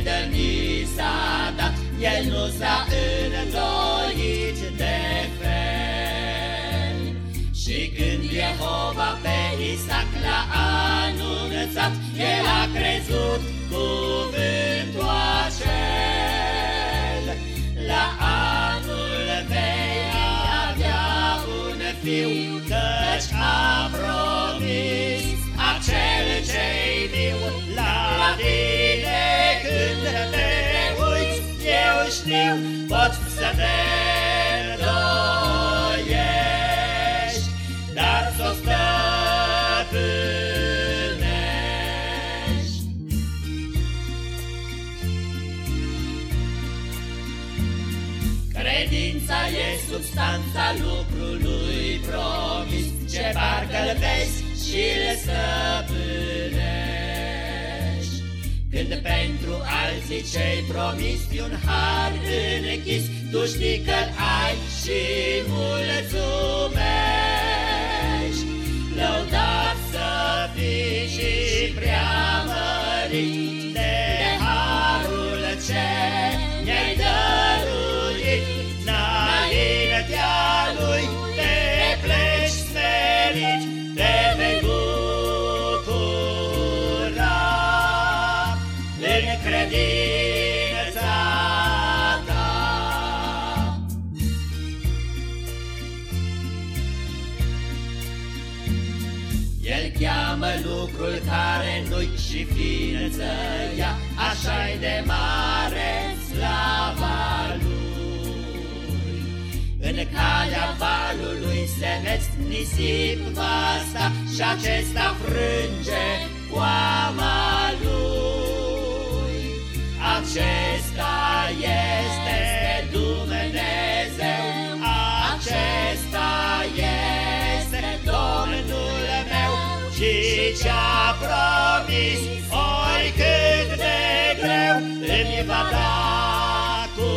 pildă ni s-a dat, El nu s-a îndoit de fel. Și când Jehova pe Isaac l-a anunțat, El a crezut cuvântul acel. La anul vei avea un fiu, știu, pot să te îndoiești, dar s-o stăpânești. Credința e substanța lucrului promis, ce parcă-l vezi și-l alții ce-ai promis un har închis, tu știi că ai și mulțumești. Lăudat să fii și preamărit de El cheamă lucrul care nu-i și ființă ea, așa-i de mare slava lui. În calea valului se vezi nisip vasta și acesta frânge coama lui. Acesta și ce-a promis, oricât de greu, îmi va da cu